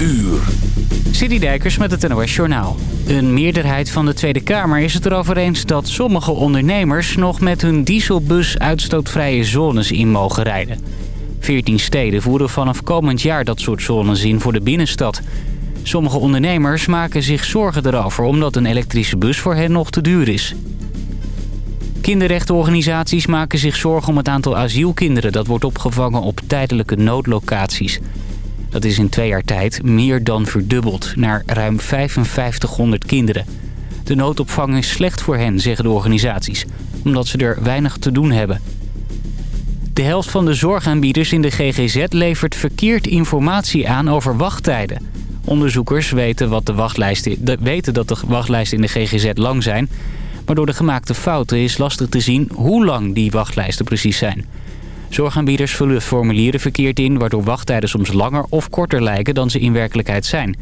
uur. City Dijkers met het NOS Journaal. Een meerderheid van de Tweede Kamer is het erover eens dat sommige ondernemers... nog met hun dieselbus uitstootvrije zones in mogen rijden. 14 steden voeren vanaf komend jaar dat soort zones in voor de binnenstad. Sommige ondernemers maken zich zorgen erover... omdat een elektrische bus voor hen nog te duur is. Kinderrechtenorganisaties maken zich zorgen om het aantal asielkinderen... dat wordt opgevangen op tijdelijke noodlocaties. Dat is in twee jaar tijd meer dan verdubbeld, naar ruim 5500 kinderen. De noodopvang is slecht voor hen, zeggen de organisaties, omdat ze er weinig te doen hebben. De helft van de zorgaanbieders in de GGZ levert verkeerd informatie aan over wachttijden. Onderzoekers weten, wat de wachtlijsten, weten dat de wachtlijsten in de GGZ lang zijn... maar door de gemaakte fouten is lastig te zien hoe lang die wachtlijsten precies zijn... Zorgaanbieders vullen formulieren verkeerd in... waardoor wachttijden soms langer of korter lijken dan ze in werkelijkheid zijn.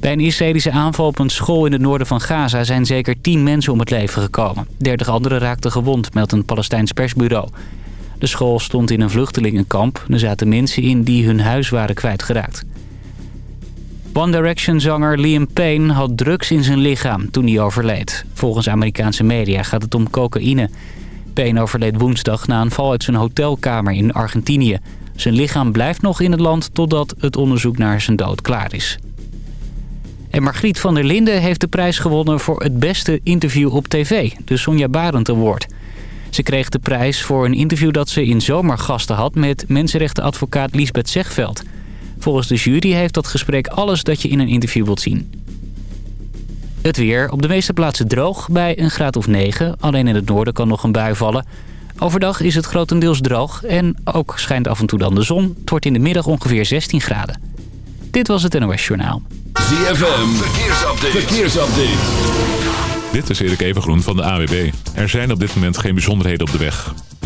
Bij een Israëlische aanval op een school in het noorden van Gaza... zijn zeker tien mensen om het leven gekomen. Dertig anderen raakten gewond, meldt een Palestijns persbureau. De school stond in een vluchtelingenkamp. Er zaten mensen in die hun huis waren kwijtgeraakt. One Direction-zanger Liam Payne had drugs in zijn lichaam toen hij overleed. Volgens Amerikaanse media gaat het om cocaïne... Payne overleed woensdag na een val uit zijn hotelkamer in Argentinië. Zijn lichaam blijft nog in het land totdat het onderzoek naar zijn dood klaar is. En Margriet van der Linden heeft de prijs gewonnen voor het beste interview op tv, de Sonja Barend Award. Ze kreeg de prijs voor een interview dat ze in zomergasten had met mensenrechtenadvocaat Lisbeth Zegveld. Volgens de jury heeft dat gesprek alles dat je in een interview wilt zien. Het weer. Op de meeste plaatsen droog bij een graad of 9. Alleen in het noorden kan nog een bui vallen. Overdag is het grotendeels droog en ook schijnt af en toe dan de zon. Het wordt in de middag ongeveer 16 graden. Dit was het NOS Journaal. ZFM. Verkeersupdate. Verkeersupdate. Dit is Erik Evengroen van de AWB. Er zijn op dit moment geen bijzonderheden op de weg.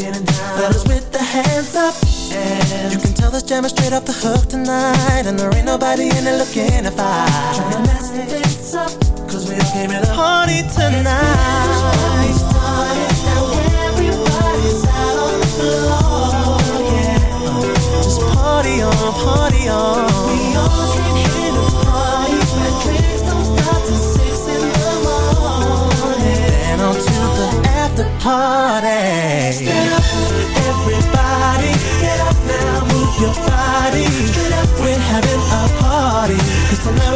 getting down. Fellas with the hands up. And you can tell this jam is straight off the hook tonight. And there ain't nobody in it looking to fight. Trying to mess this up, cause we all came in a party tonight. Started, now everybody's out on the floor. Yeah. Just party on, party on. We all party. Stand up, everybody, get up now, move your body. Straight up, we're having a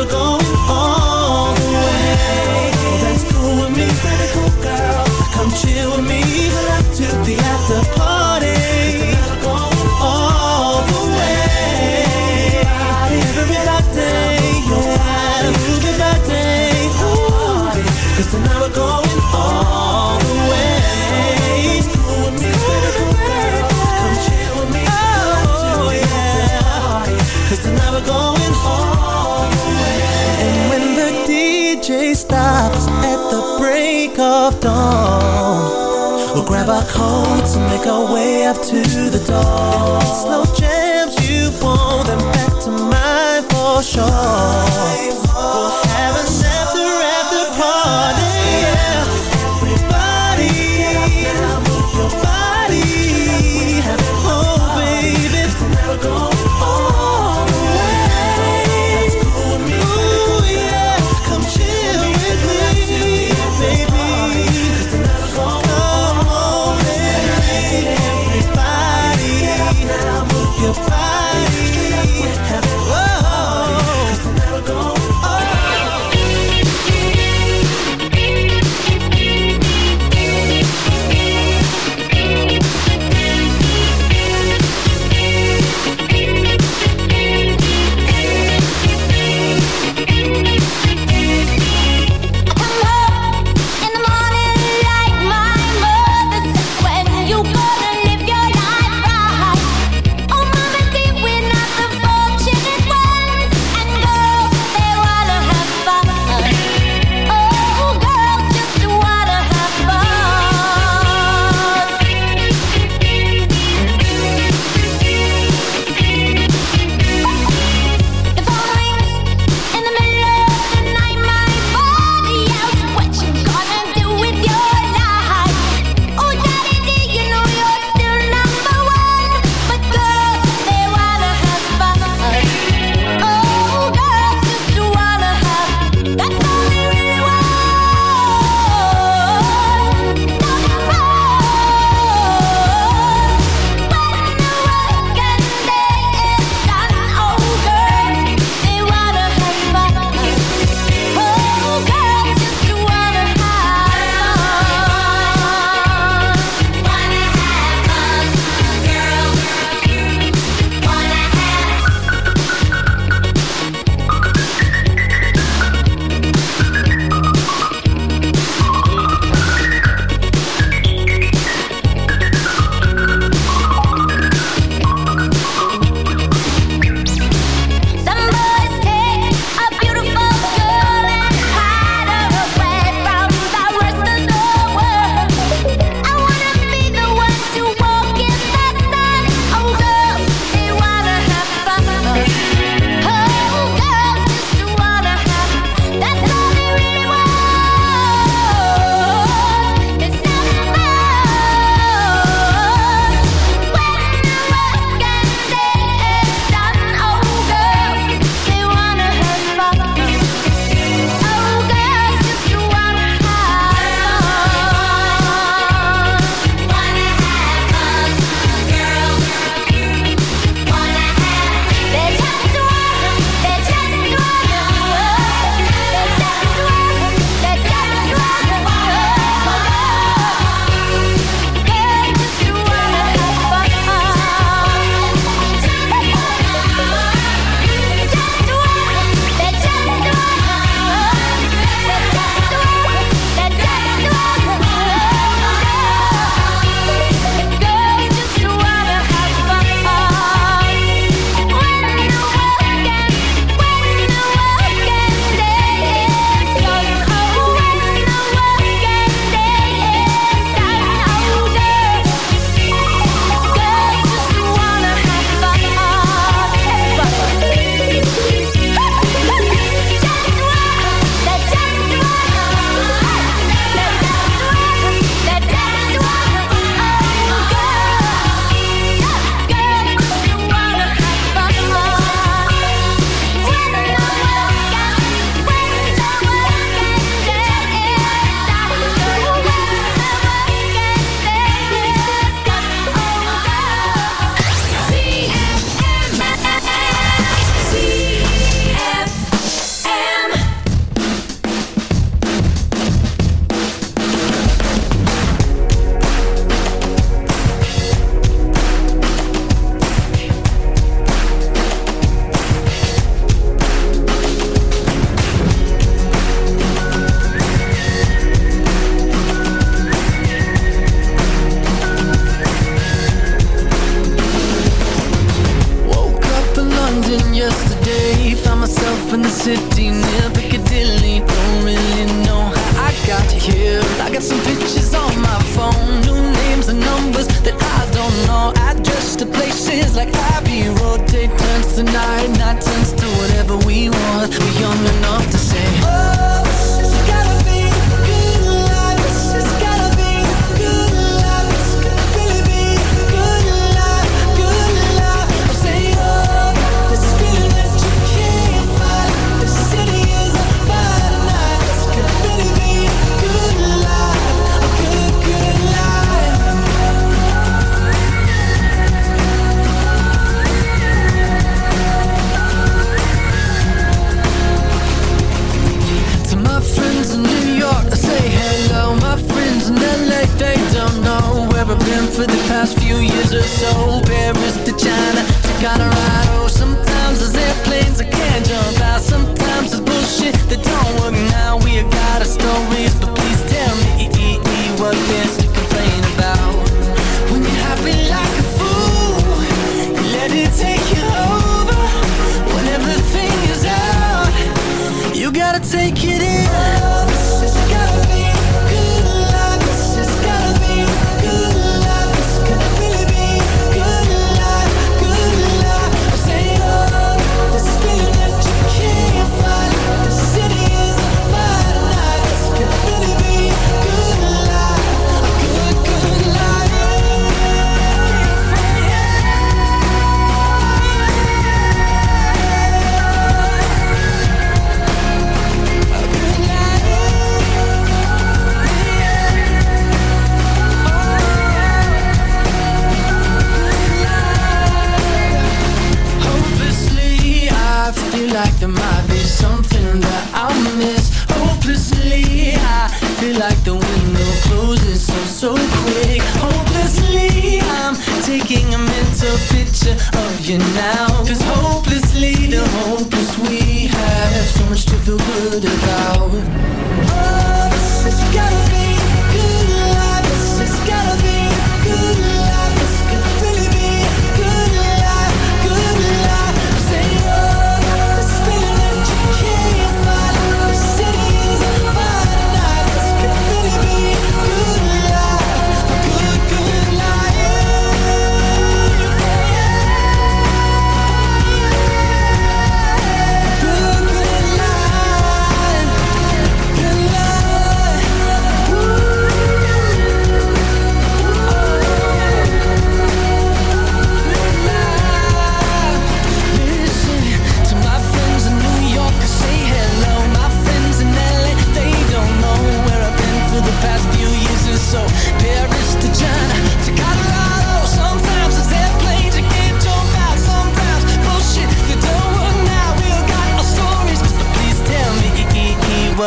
going all the way. Oh, that's cool with me, girl. Come chill with me, the party. Break of dawn. We'll grab our coats and make our way up to the door. If slow jams you want, then back to mine for sure.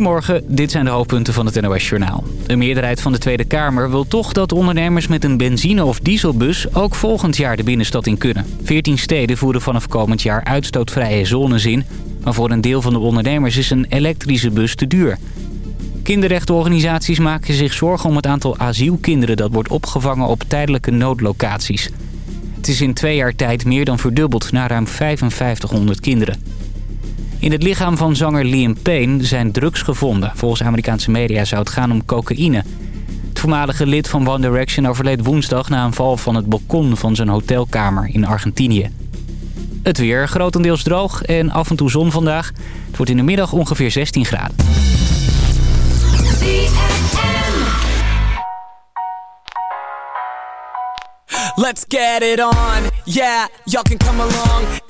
Goedemorgen, dit zijn de hoofdpunten van het NOS Journaal. Een meerderheid van de Tweede Kamer wil toch dat ondernemers met een benzine- of dieselbus... ook volgend jaar de binnenstad in kunnen. 14 steden voeren vanaf komend jaar uitstootvrije zones in... maar voor een deel van de ondernemers is een elektrische bus te duur. Kinderrechtenorganisaties maken zich zorgen om het aantal asielkinderen... dat wordt opgevangen op tijdelijke noodlocaties. Het is in twee jaar tijd meer dan verdubbeld naar ruim 5500 kinderen. In het lichaam van zanger Liam Payne zijn drugs gevonden. Volgens Amerikaanse media zou het gaan om cocaïne. Het voormalige lid van One Direction overleed woensdag... na een val van het balkon van zijn hotelkamer in Argentinië. Het weer grotendeels droog en af en toe zon vandaag. Het wordt in de middag ongeveer 16 graden. Let's get it on, yeah, y'all can come along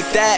like that.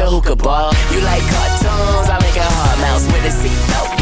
hookah bar. You like cartoons? I make a hard mouse with a seatbelt.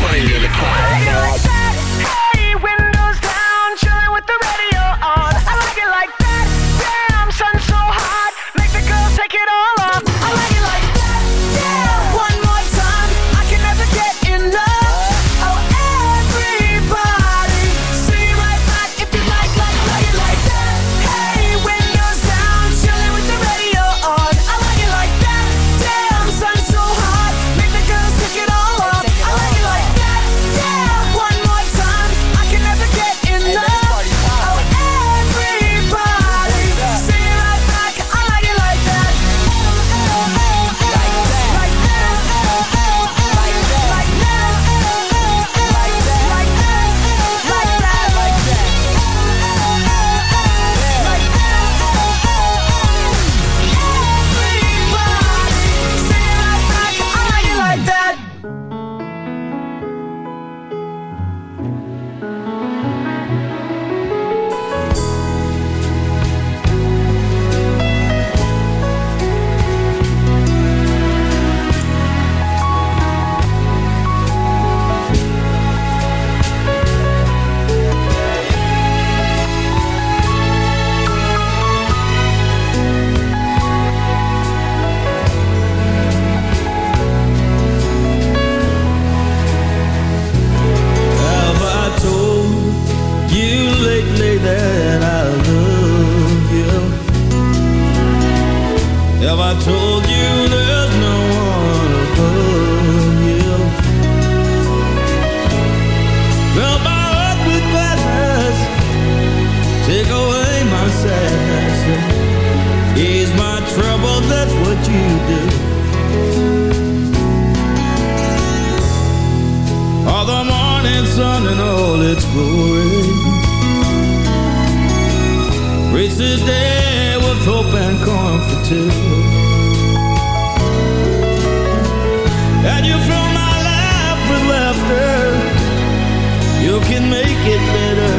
Ease my trouble, that's what you do. All the morning sun and all its glory Reach the day with hope and comfort too And you fill my life with laughter. You can make it better.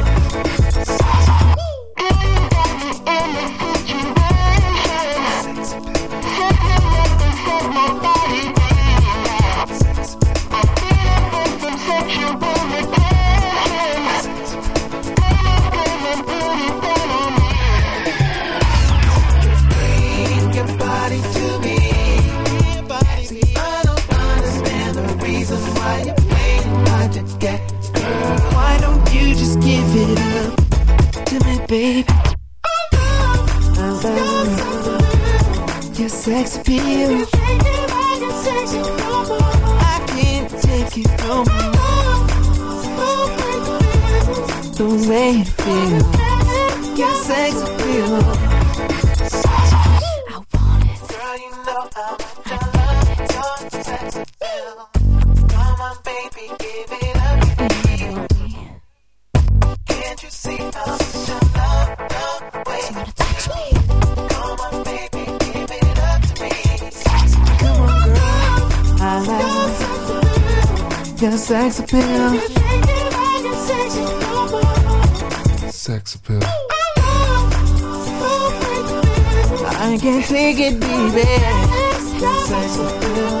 take it deep. Yeah.